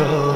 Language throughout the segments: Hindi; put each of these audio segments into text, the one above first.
हम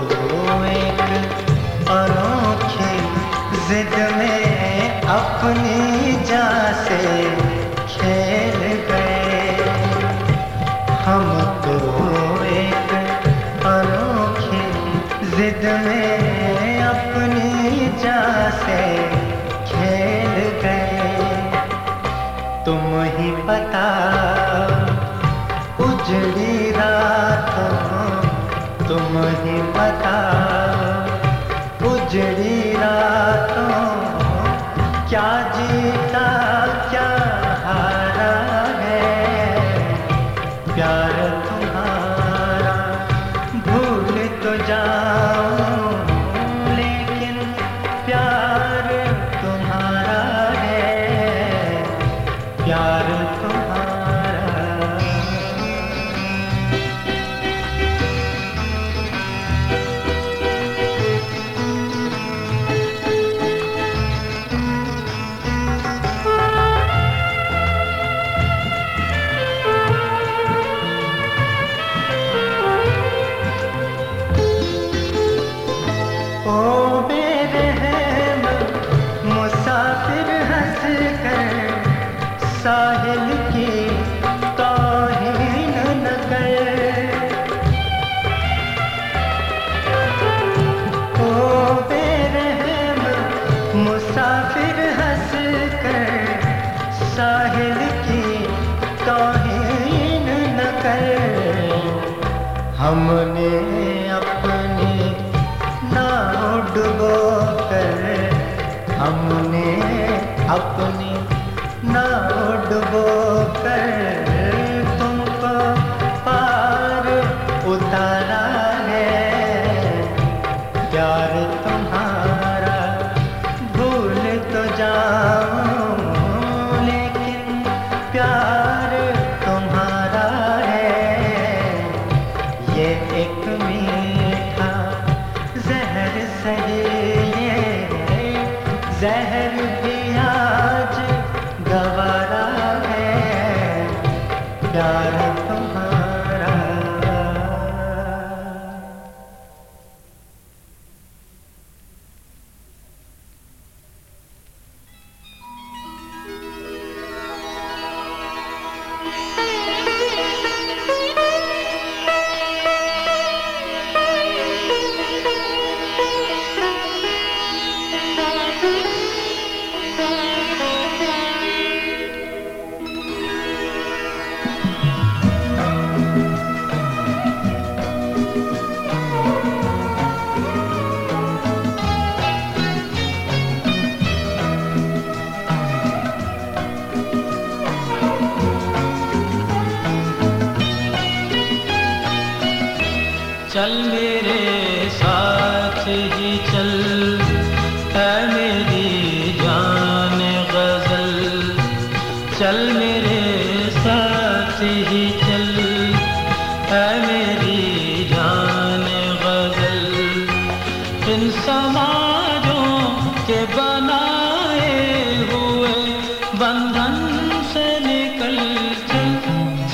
प्यार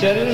चल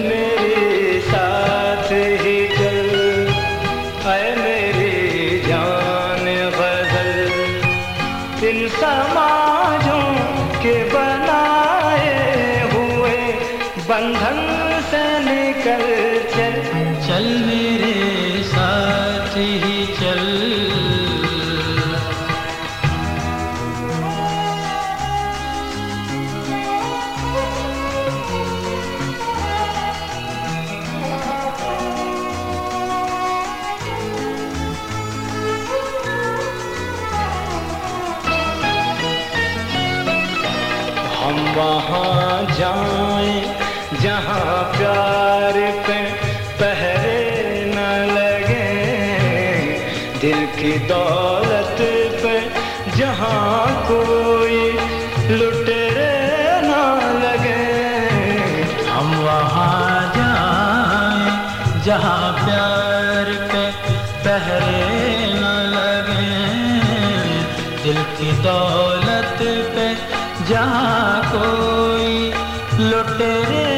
लुटेरे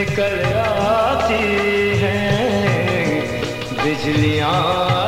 निकल आती हैं बिजलियाँ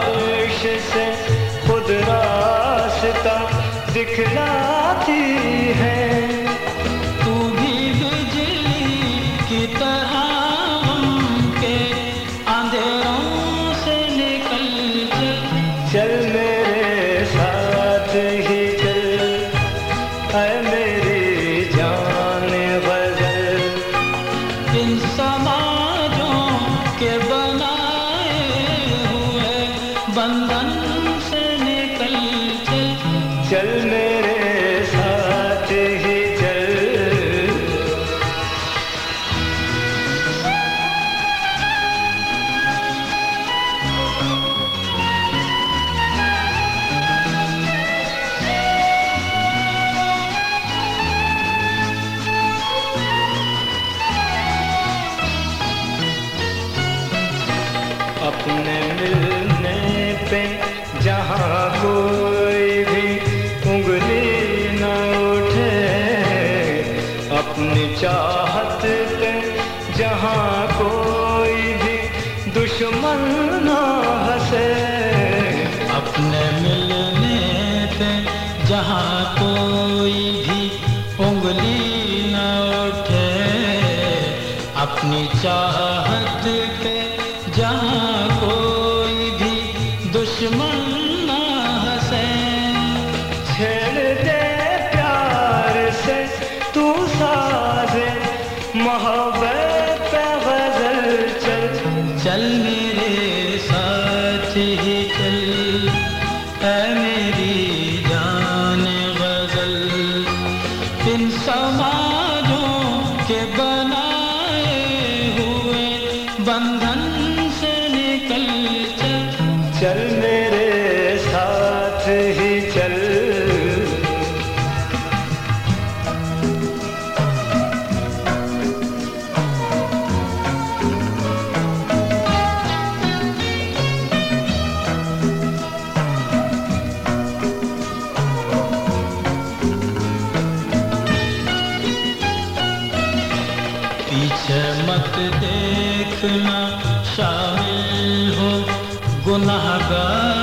पीछे मत देखना शामिल हो गुनाहगार।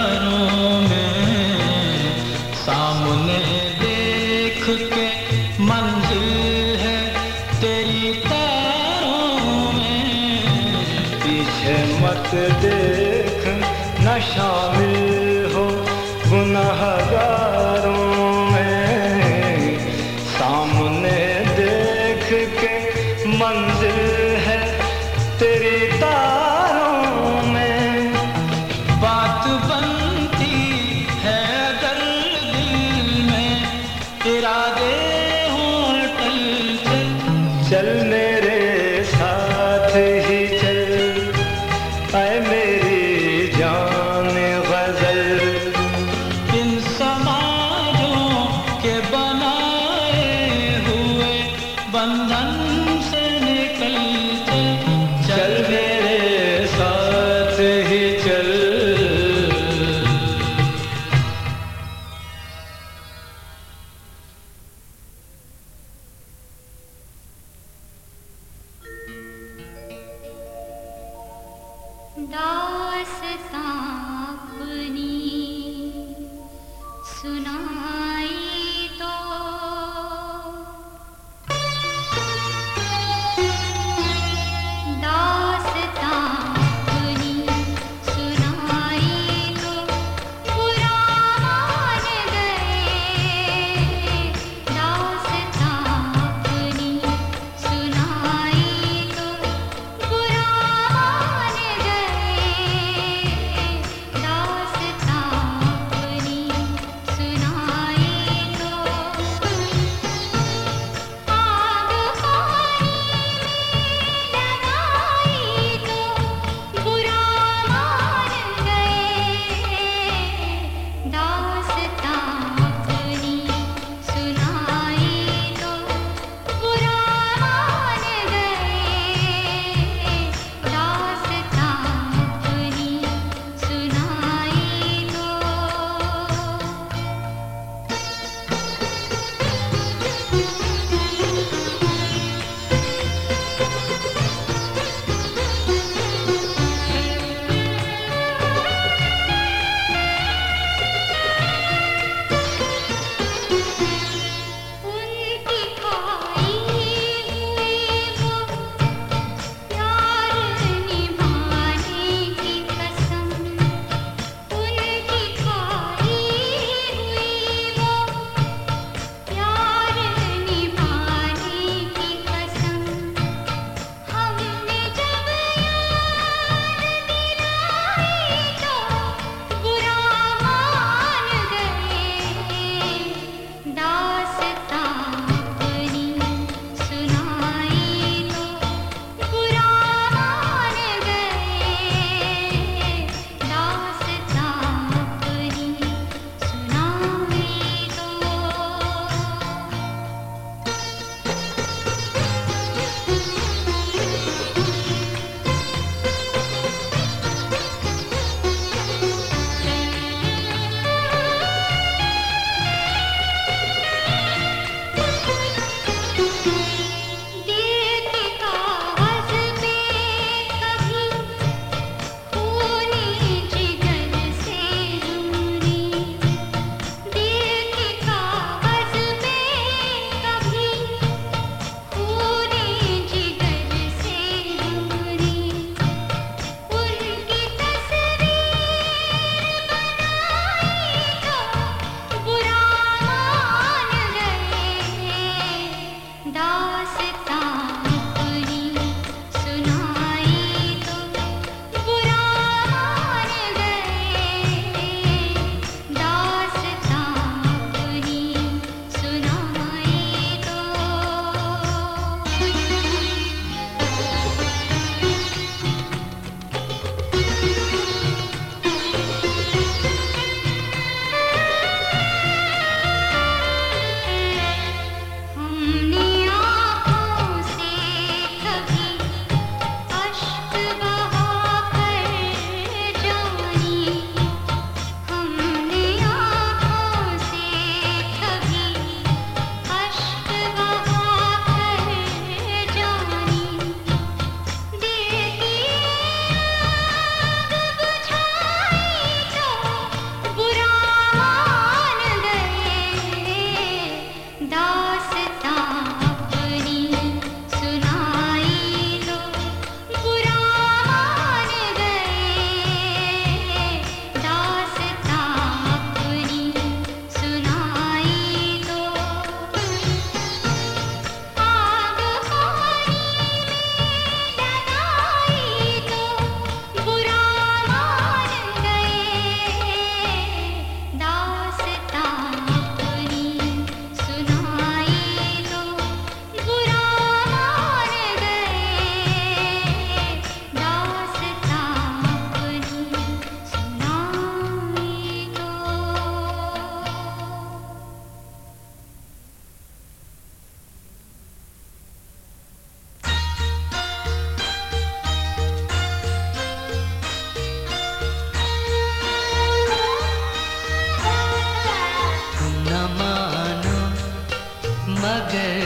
मगर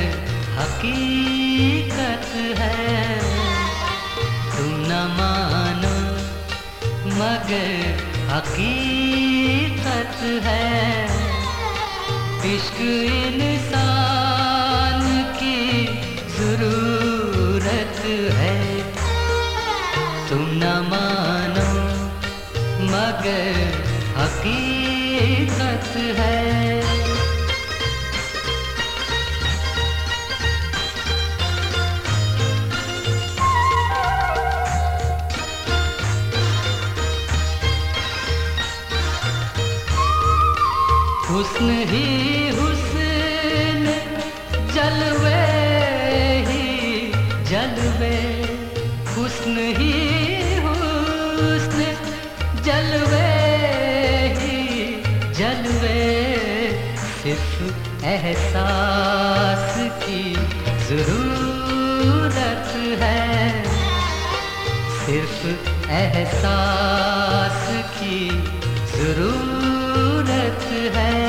हकीकत है। तुम न मानो, मगर हकीकत है। इश्क इंसान की ज़रूरत है। तुम न मानो, मगर एहसास की ज़रूरत है।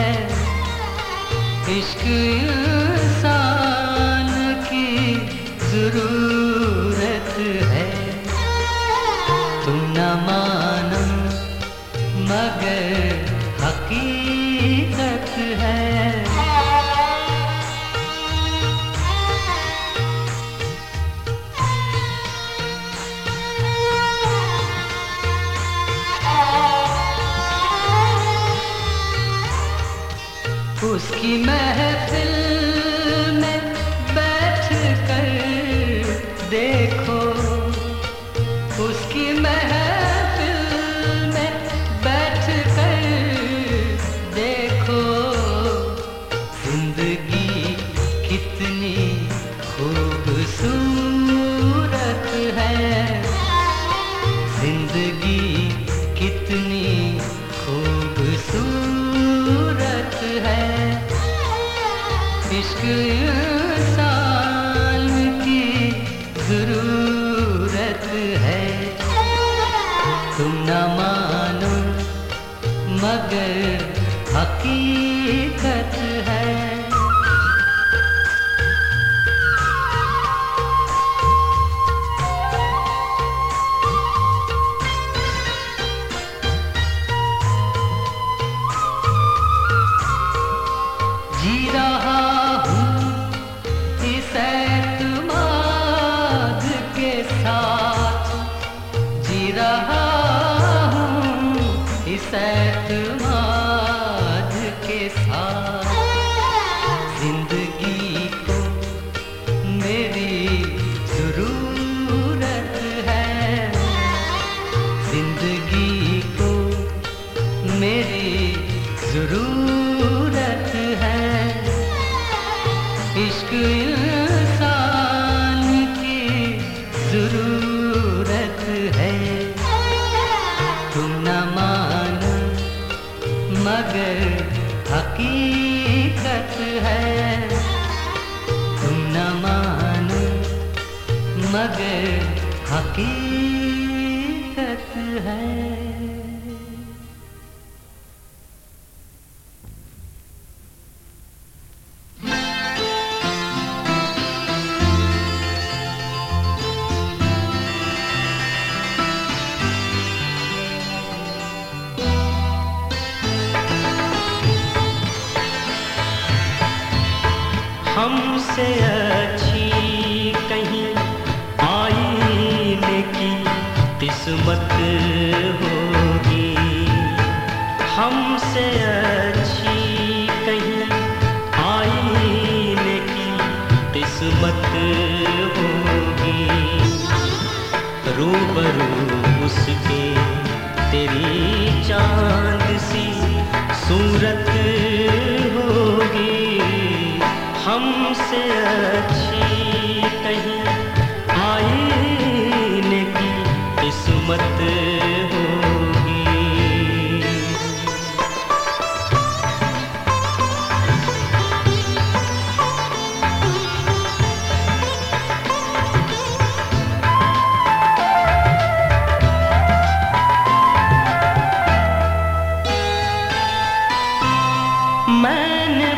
इश्क इंसान की ज़रूरत है। है मैंने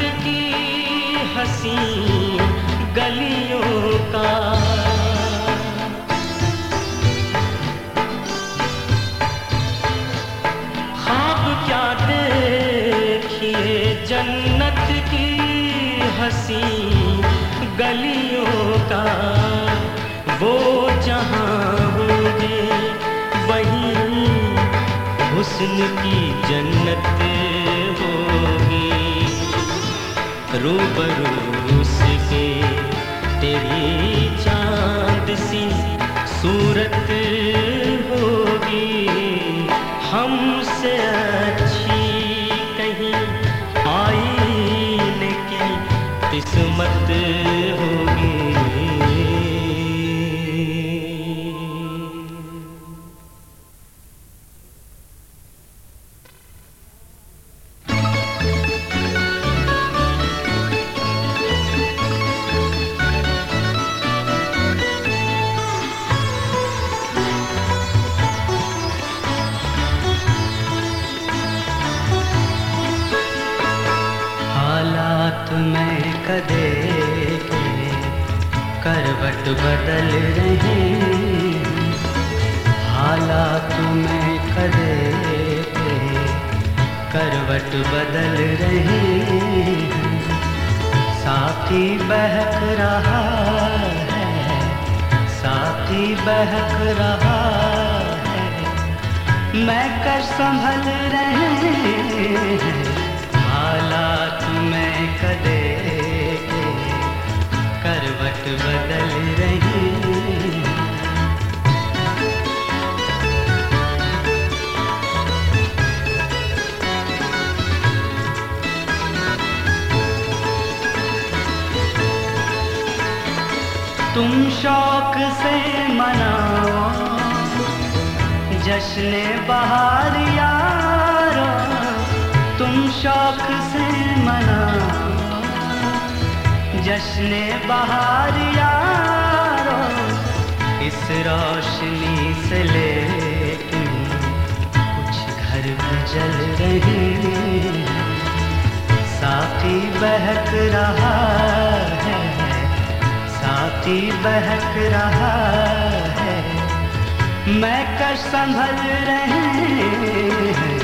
जन्नत की हसी गलियों का। ख्वाब क्या देखिए जन्नत की हसी गलियों का। वो जहाँ होंगे वहीं हुस्न की जन्नत रूबरू उसके तेरी चाँद सी सूरत होगी। हमसे अच्छी कहीं आईने की किस्मत में कदे के करवट बदल रहे। हालात में कदे के करवट बदल रहे। साथी बहक रहा है, साथी बहक रहा है। मैं कर संभल रहे हैं। करवट बदल रही। तुम शौक से मनाओ जश्न बहार यारो। तुम शौक से मनाओ। जश्न बहार यारो, इस रोशनी से लेकिन कुछ घर भी जल रहे साथी बहक रहा है, साथी बहक रहा है। मैं कर संभल रहे हैं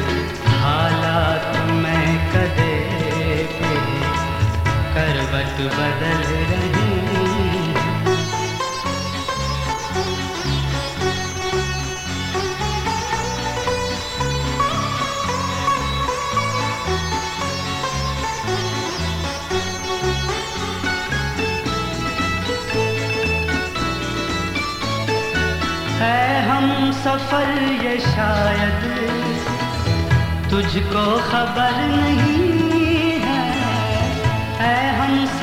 करवट बदल रही। है हम सफ़र ये शायद तुझको खबर नहीं।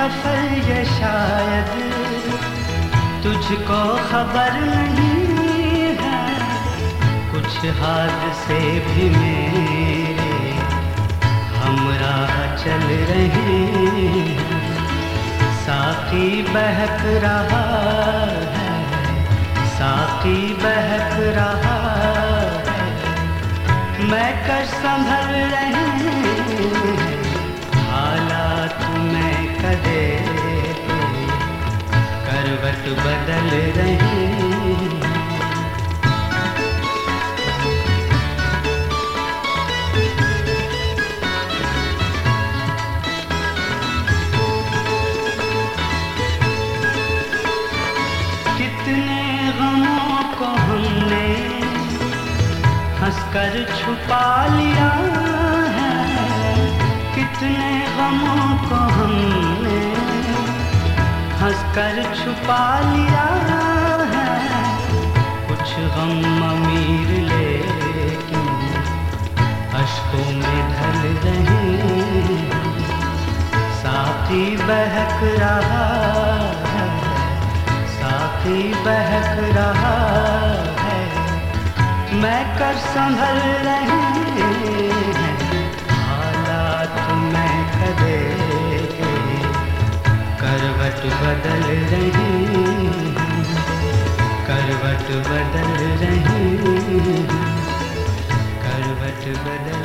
सफ़र ये शायद। तुझको खबर नहीं है। कुछ हादसे भी मेरे हम राह चल रहे साथी बहक रहा है। साथी बहक रहा है। मैं कर संभल रहे करवट बदल रहे हंसकर छुपा लिया है। कुछ गम अमीर लेकिन अशकों में ढल रहे साथी बहक रहा है। साथी बहक रहा है। मैं कर संभल रहे करवट बदल रही करवट बदल रही करवट बदल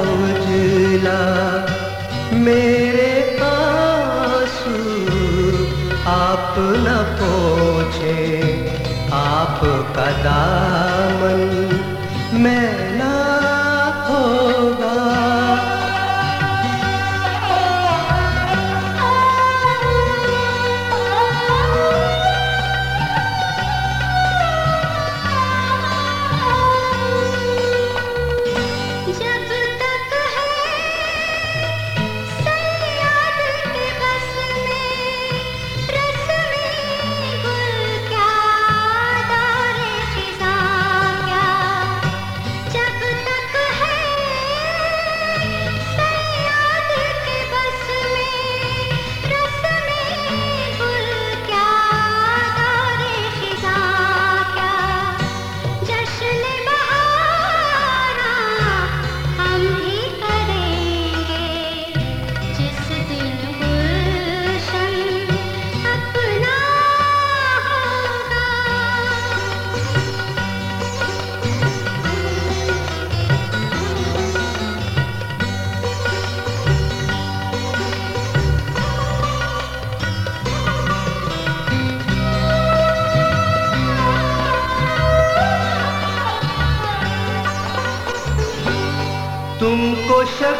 उजला मेरे आँसू आप न पोछे आपका दामन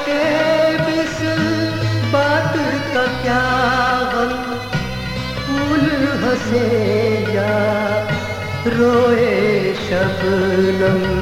के इस बात का क्या गम फूल हंसे या रोए शबनम?